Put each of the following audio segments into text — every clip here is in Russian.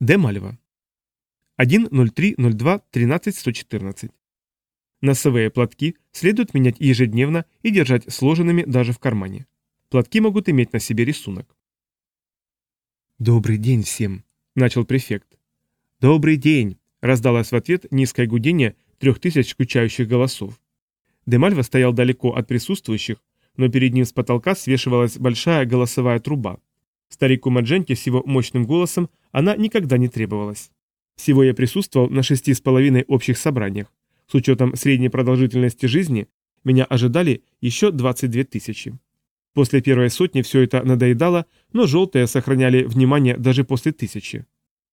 Демальва. 1.03.02.13.114. Носовые платки следует менять ежедневно и держать сложенными даже в кармане. Платки могут иметь на себе рисунок. «Добрый день всем», — начал префект. «Добрый день», — раздалось в ответ низкое гудение трех тысяч скучающих голосов. Демальва стоял далеко от присутствующих, но перед ним с потолка свешивалась большая голосовая труба. Старику Мадженте с его мощным голосом она никогда не требовалась. Всего я присутствовал на шести с половиной общих собраниях. С учетом средней продолжительности жизни меня ожидали еще 22 тысячи. После первой сотни все это надоедало, но желтые сохраняли внимание даже после тысячи.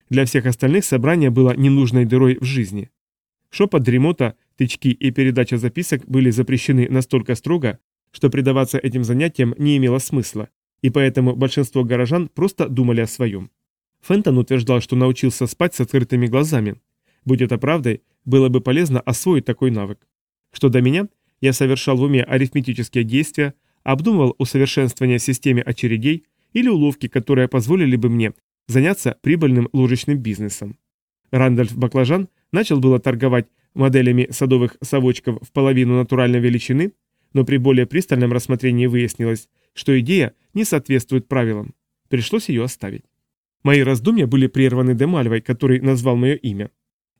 Для всех остальных собрание было ненужной дырой в жизни. Шепот, дремота, тычки и передача записок были запрещены настолько строго, что предаваться этим занятиям не имело смысла, и поэтому большинство горожан просто думали о своем. Фентон утверждал, что научился спать с открытыми глазами. Будь это правдой, было бы полезно освоить такой навык. Что до меня, я совершал в уме арифметические действия, обдумывал усовершенствование системы очередей или уловки, которые позволили бы мне заняться прибыльным ложечным бизнесом. Рандольф Баклажан начал было торговать моделями садовых совочков в половину натуральной величины, но при более пристальном рассмотрении выяснилось, что идея не соответствует правилам. Пришлось ее оставить. Мои раздумья были прерваны Демальвой, который назвал мое имя.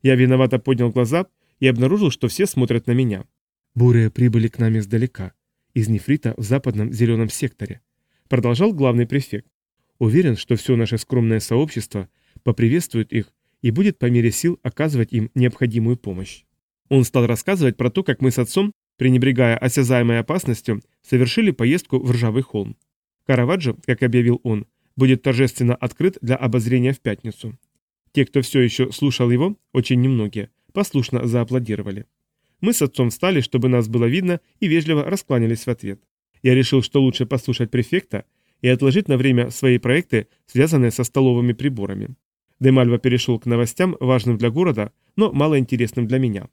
Я виновато поднял глаза и обнаружил, что все смотрят на меня. Бурые прибыли к нам издалека, из нефрита в западном зеленом секторе. Продолжал главный префект. Уверен, что все наше скромное сообщество поприветствует их и будет по мере сил оказывать им необходимую помощь. Он стал рассказывать про то, как мы с отцом, пренебрегая осязаемой опасностью, совершили поездку в Ржавый холм. Караваджо, как объявил он, будет торжественно открыт для обозрения в пятницу. Те, кто все еще слушал его, очень немногие, послушно зааплодировали. Мы с отцом встали, чтобы нас было видно, и вежливо раскланялись в ответ. Я решил, что лучше послушать префекта и отложить на время свои проекты, связанные со столовыми приборами. Демальва перешел к новостям, важным для города, но малоинтересным для меня.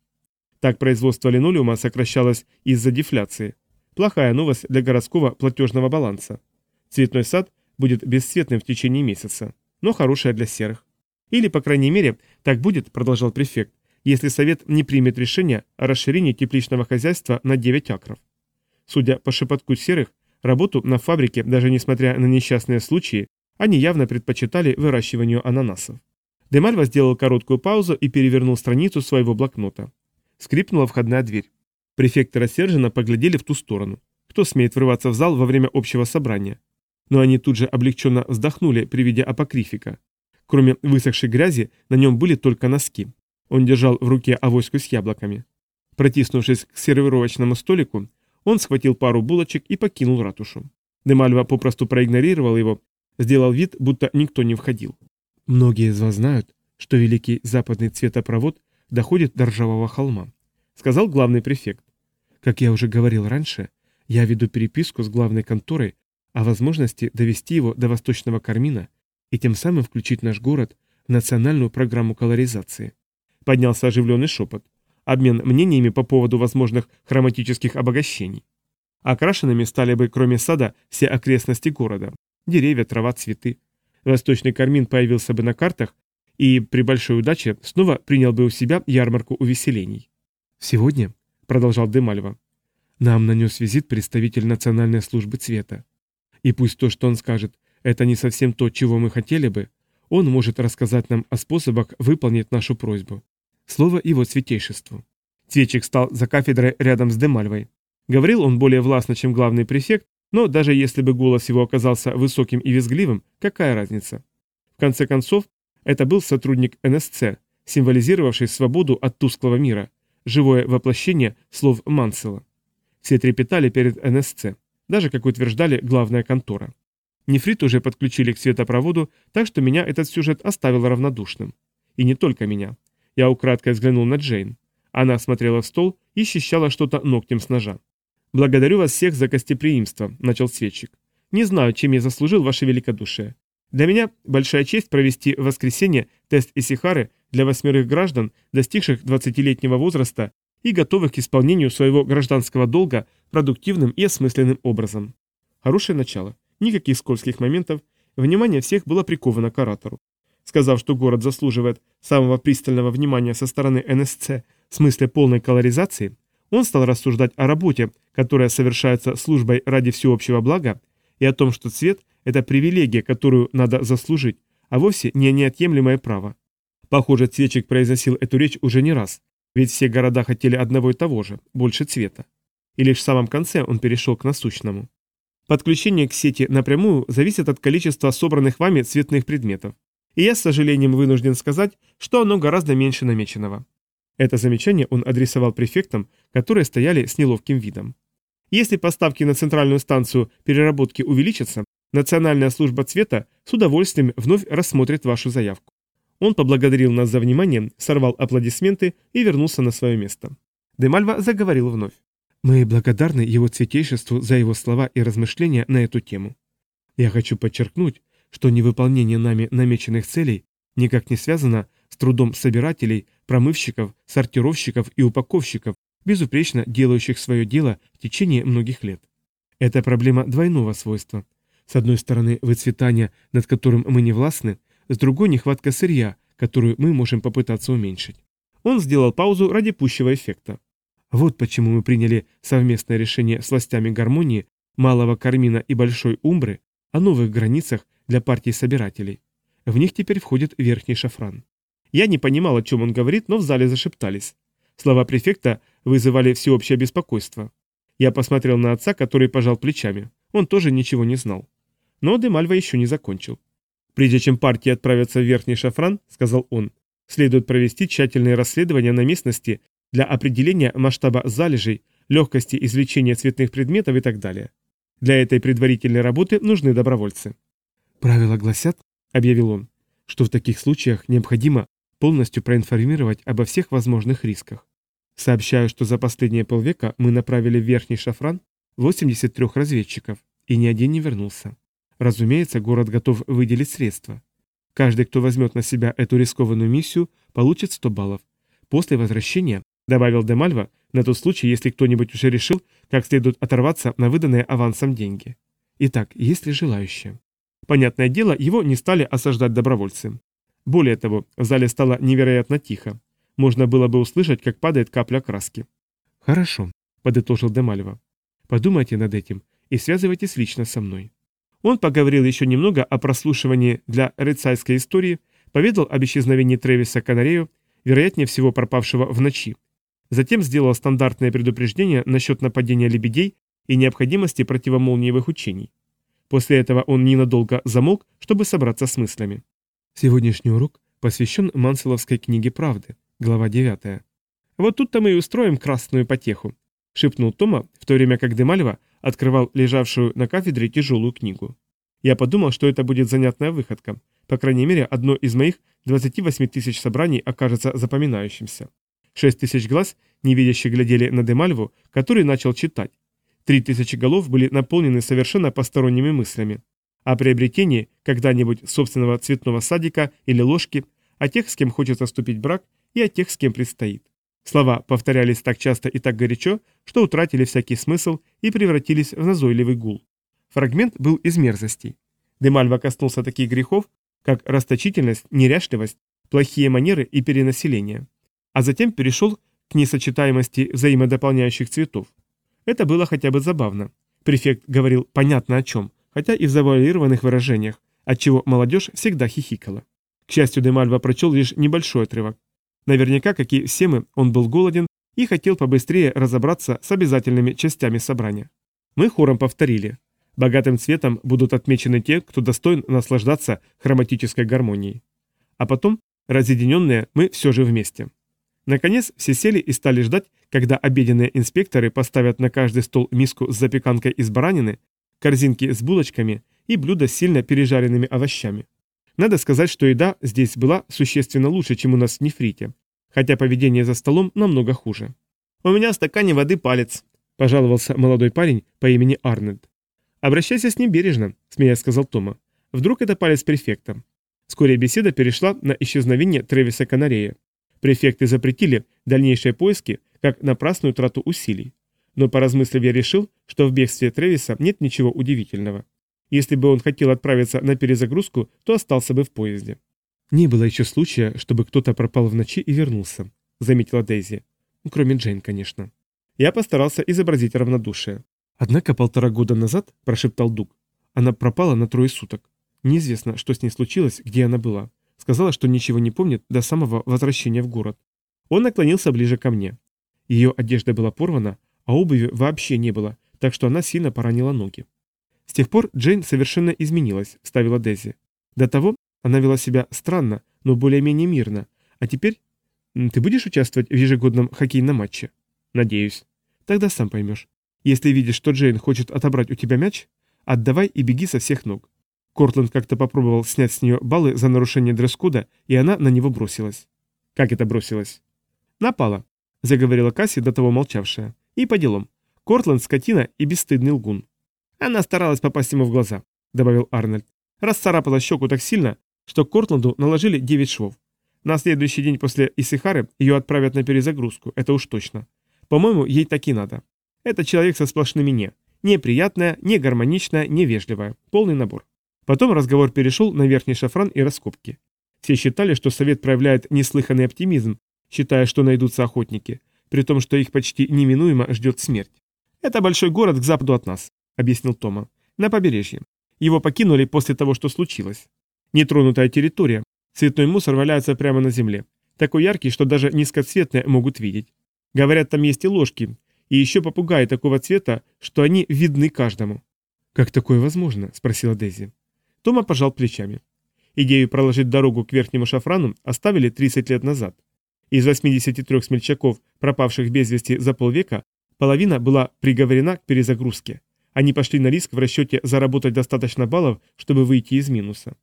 Так производство линолеума сокращалось из-за дефляции. Плохая новость для городского платежного баланса. Цветной сад будет бесцветным в течение месяца, но хорошая для серых. Или, по крайней мере, так будет, продолжал префект, если Совет не примет решение о расширении тепличного хозяйства на 9 акров. Судя по шепотку серых, работу на фабрике, даже несмотря на несчастные случаи, они явно предпочитали выращиванию ананасов. Демальва сделал короткую паузу и перевернул страницу своего блокнота. Скрипнула входная дверь. Префекты рассерженно поглядели в ту сторону. Кто смеет врываться в зал во время общего собрания? Но они тут же облегченно вздохнули при виде апокрифика. Кроме высохшей грязи, на нем были только носки. Он держал в руке авоську с яблоками. Протиснувшись к сервировочному столику, он схватил пару булочек и покинул ратушу. Демальва попросту проигнорировал его Сделал вид, будто никто не входил. Многие из вас знают, что великий западный цветопровод доходит до ржавого холма, сказал главный префект. Как я уже говорил раньше, я веду переписку с главной конторой о возможности довести его до восточного Кармина и тем самым включить наш город в национальную программу колоризации. Поднялся оживленный шепот. Обмен мнениями по поводу возможных хроматических обогащений. Окрашенными стали бы, кроме сада, все окрестности города. Деревья, трава, цветы. Восточный кармин появился бы на картах и, при большой удаче, снова принял бы у себя ярмарку увеселений. «Сегодня», — продолжал Демальва, — «нам нанес визит представитель Национальной службы цвета. И пусть то, что он скажет, это не совсем то, чего мы хотели бы, он может рассказать нам о способах выполнить нашу просьбу. Слово его святейшеству». Цветчик стал за кафедрой рядом с Демальвой. Говорил он более властно, чем главный префект, но даже если бы голос его оказался высоким и визгливым, какая разница? В конце концов, это был сотрудник НСЦ, символизировавший свободу от тусклого мира, живое воплощение слов Мансела. Все трепетали перед НСЦ, даже, как утверждали, главная контора. Нефрит уже подключили к светопроводу, так что меня этот сюжет оставил равнодушным. И не только меня. Я украдкой взглянул на Джейн. Она смотрела в стол и счищала что-то ногтем с ножа. «Благодарю вас всех за гостеприимство», – начал светчик. «Не знаю, чем я заслужил ваше великодушие. Для меня большая честь провести в воскресенье тест Исихары для восьмерых граждан, достигших 20-летнего возраста и готовых к исполнению своего гражданского долга продуктивным и осмысленным образом. Хорошее начало. Никаких скользких моментов. Внимание всех было приковано к оратору. сказав, что город заслуживает самого пристального внимания со стороны НСЦ в смысле полной колоризации, он стал рассуждать о работе, которая совершается службой ради всеобщего блага, и о том, что цвет – это привилегия, которую надо заслужить, а вовсе не неотъемлемое право. Похоже, Цветчик произносил эту речь уже не раз, ведь все города хотели одного и того же – больше цвета. И лишь в самом конце он перешел к насущному. Подключение к сети напрямую зависит от количества собранных вами цветных предметов. И я с сожалением вынужден сказать, что оно гораздо меньше намеченного. Это замечание он адресовал префектам, которые стояли с неловким видом. Если поставки на центральную станцию переработки увеличатся, Национальная служба цвета с удовольствием вновь рассмотрит вашу заявку. Он поблагодарил нас за внимание, сорвал аплодисменты и вернулся на свое место. Демальва заговорил вновь. Мы благодарны его цветейшеству за его слова и размышления на эту тему. Я хочу подчеркнуть, что невыполнение нами намеченных целей никак не связано с трудом собирателей, промывщиков, сортировщиков и упаковщиков, безупречно делающих свое дело в течение многих лет. Это проблема двойного свойства. С одной стороны, выцветание, над которым мы не властны, с другой – нехватка сырья, которую мы можем попытаться уменьшить. Он сделал паузу ради пущего эффекта. Вот почему мы приняли совместное решение с властями гармонии, Малого Кармина и Большой Умбры о новых границах для партии собирателей. В них теперь входит верхний шафран. Я не понимал, о чем он говорит, но в зале зашептались. Слова префекта вызывали всеобщее беспокойство. Я посмотрел на отца, который пожал плечами. Он тоже ничего не знал. Но Демальва еще не закончил. «Прежде чем партии отправятся в Верхний Шафран, — сказал он, — следует провести тщательные расследования на местности для определения масштаба залежей, легкости извлечения цветных предметов и так далее. Для этой предварительной работы нужны добровольцы». «Правила гласят, — объявил он, — что в таких случаях необходимо полностью проинформировать обо всех возможных рисках. Сообщаю, что за последние полвека мы направили в Верхний Шафран 83 разведчиков, и ни один не вернулся. Разумеется, город готов выделить средства. Каждый, кто возьмет на себя эту рискованную миссию, получит 100 баллов. После возвращения, добавил Демальва, на тот случай, если кто-нибудь уже решил, как следует оторваться на выданные авансом деньги. Итак, есть ли желающие? Понятное дело, его не стали осаждать добровольцы. Более того, в зале стало невероятно тихо. Можно было бы услышать, как падает капля краски. «Хорошо», — подытожил Демальва. «Подумайте над этим и связывайтесь лично со мной». Он поговорил еще немного о прослушивании для рыцарской истории, поведал об исчезновении Тревиса Канарею, вероятнее всего пропавшего в ночи. Затем сделал стандартное предупреждение насчет нападения лебедей и необходимости противомолниевых учений. После этого он ненадолго замолк, чтобы собраться с мыслями. Сегодняшний урок посвящен Манселовской книге «Правды», глава 9. «Вот тут-то мы и устроим красную потеху», — шепнул Тома, в то время как Демальва открывал лежавшую на кафедре тяжелую книгу. Я подумал, что это будет занятная выходка. По крайней мере, одно из моих 28 тысяч собраний окажется запоминающимся. Шесть тысяч глаз, невидящие глядели на Демальву, который начал читать. Три тысячи голов были наполнены совершенно посторонними мыслями о приобретении когда-нибудь собственного цветного садика или ложки, о тех, с кем хочется вступить в брак, и о тех, с кем предстоит. Слова повторялись так часто и так горячо, что утратили всякий смысл и превратились в назойливый гул. Фрагмент был из мерзостей. Демальва коснулся таких грехов, как расточительность, неряшливость, плохие манеры и перенаселение. А затем перешел к несочетаемости взаимодополняющих цветов. Это было хотя бы забавно. Префект говорил понятно о чем, хотя и в завуалированных выражениях, отчего молодежь всегда хихикала. К счастью, Демальва прочел лишь небольшой отрывок. Наверняка, как и все мы, он был голоден и хотел побыстрее разобраться с обязательными частями собрания. Мы хором повторили. Богатым цветом будут отмечены те, кто достоин наслаждаться хроматической гармонией. А потом, разъединенные, мы все же вместе. Наконец, все сели и стали ждать, когда обеденные инспекторы поставят на каждый стол миску с запеканкой из баранины, корзинки с булочками и блюдо с сильно пережаренными овощами. Надо сказать, что еда здесь была существенно лучше, чем у нас в нефрите, хотя поведение за столом намного хуже. «У меня в стакане воды палец», – пожаловался молодой парень по имени Арнольд. «Обращайся с ним бережно», – смеясь сказал Тома. «Вдруг это палец префекта». Вскоре беседа перешла на исчезновение Тревиса Канарея. Префекты запретили дальнейшие поиски, как напрасную трату усилий. Но поразмыслив я решил, что в бегстве Тревиса нет ничего удивительного. Если бы он хотел отправиться на перезагрузку, то остался бы в поезде. «Не было еще случая, чтобы кто-то пропал в ночи и вернулся», — заметила Дейзи. Ну, кроме Джейн, конечно. Я постарался изобразить равнодушие. Однако полтора года назад, прошептал Дуг, она пропала на трое суток. Неизвестно, что с ней случилось, где она была. Сказала, что ничего не помнит до самого возвращения в город. Он наклонился ближе ко мне. Ее одежда была порвана, а обуви вообще не было, так что она сильно поранила ноги. С тех пор Джейн совершенно изменилась, вставила Дези. До того она вела себя странно, но более-менее мирно. А теперь... Ты будешь участвовать в ежегодном хоккейном матче? Надеюсь. Тогда сам поймешь. Если видишь, что Джейн хочет отобрать у тебя мяч, отдавай и беги со всех ног. Кортленд как-то попробовал снять с нее баллы за нарушение дресс-кода, и она на него бросилась. Как это бросилась? Напала, заговорила Касси, до того молчавшая. И по делам. Кортленд скотина и бесстыдный лгун. Она старалась попасть ему в глаза, добавил Арнольд. Расцарапала щеку так сильно, что Кортланду наложили 9 швов. На следующий день после Исихары ее отправят на перезагрузку, это уж точно. По-моему, ей так и надо. Это человек со сплошными «не». Неприятная, не гармоничная, невежливая. Полный набор. Потом разговор перешел на верхний шафран и раскопки. Все считали, что совет проявляет неслыханный оптимизм, считая, что найдутся охотники, при том, что их почти неминуемо ждет смерть. «Это большой город к западу от нас», — объяснил Тома. «На побережье. Его покинули после того, что случилось. Нетронутая территория. Цветной мусор валяется прямо на земле. Такой яркий, что даже низкоцветные могут видеть. Говорят, там есть и ложки, и еще попугаи такого цвета, что они видны каждому. «Как такое возможно?» – спросила Дейзи. Тома пожал плечами. Идею проложить дорогу к верхнему шафрану оставили 30 лет назад. Из 83 смельчаков, пропавших без вести за полвека, половина была приговорена к перезагрузке. Они пошли на риск в расчете заработать достаточно баллов, чтобы выйти из минуса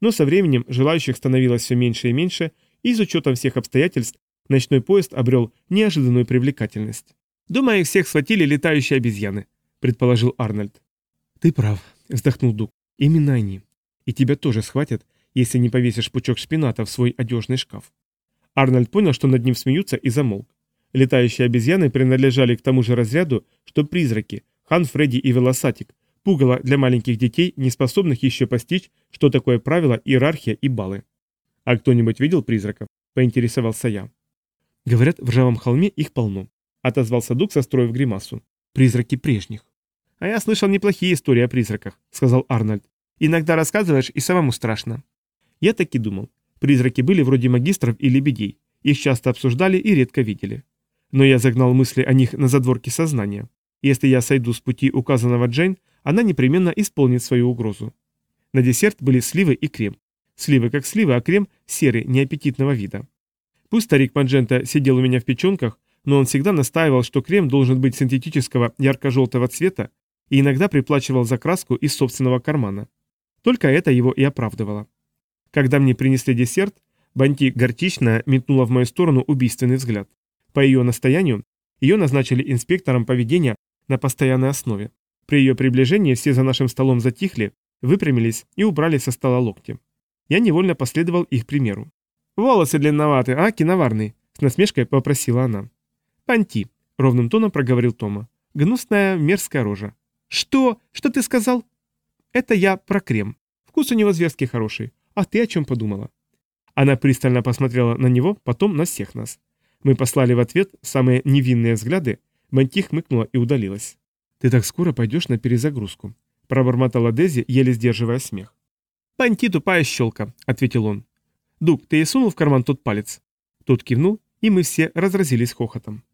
но со временем желающих становилось все меньше и меньше, и с учетом всех обстоятельств ночной поезд обрел неожиданную привлекательность. «Думаю, их всех схватили летающие обезьяны», — предположил Арнольд. «Ты прав», — вздохнул Дуг. «Именно они. И тебя тоже схватят, если не повесишь пучок шпината в свой одежный шкаф». Арнольд понял, что над ним смеются, и замолк. Летающие обезьяны принадлежали к тому же разряду, что призраки, Хан, Фредди и Велосатик, пугало для маленьких детей, не способных еще постичь, что такое правило, иерархия и баллы. «А кто-нибудь видел призраков?» – поинтересовался я. «Говорят, в ржавом холме их полно», – отозвался Дуг, состроив гримасу. «Призраки прежних». «А я слышал неплохие истории о призраках», – сказал Арнольд. «Иногда рассказываешь, и самому страшно». Я так и думал. Призраки были вроде магистров и лебедей. Их часто обсуждали и редко видели. Но я загнал мысли о них на задворки сознания. Если я сойду с пути указанного Джейн, она непременно исполнит свою угрозу. На десерт были сливы и крем. Сливы как сливы, а крем серый, неаппетитного вида. Пусть старик Маджента сидел у меня в печенках, но он всегда настаивал, что крем должен быть синтетического ярко-желтого цвета и иногда приплачивал за краску из собственного кармана. Только это его и оправдывало. Когда мне принесли десерт, Банти горчичная метнула в мою сторону убийственный взгляд. По ее настоянию, ее назначили инспектором поведения на постоянной основе. При ее приближении все за нашим столом затихли, выпрямились и убрали со стола локти. Я невольно последовал их примеру. «Волосы длинноваты, а, киноварный?» – с насмешкой попросила она. «Панти», – ровным тоном проговорил Тома. «Гнусная, мерзкая рожа». «Что? Что ты сказал?» «Это я про крем. Вкус у него зверски хороший. А ты о чем подумала?» Она пристально посмотрела на него, потом на всех нас. Мы послали в ответ самые невинные взгляды, Манти хмыкнула и удалилась. «Ты так скоро пойдешь на перезагрузку», – пробормотала Дези, еле сдерживая смех. «Панти тупая щелка», – ответил он. «Дуг, ты и сунул в карман тот палец?» Тот кивнул, и мы все разразились хохотом.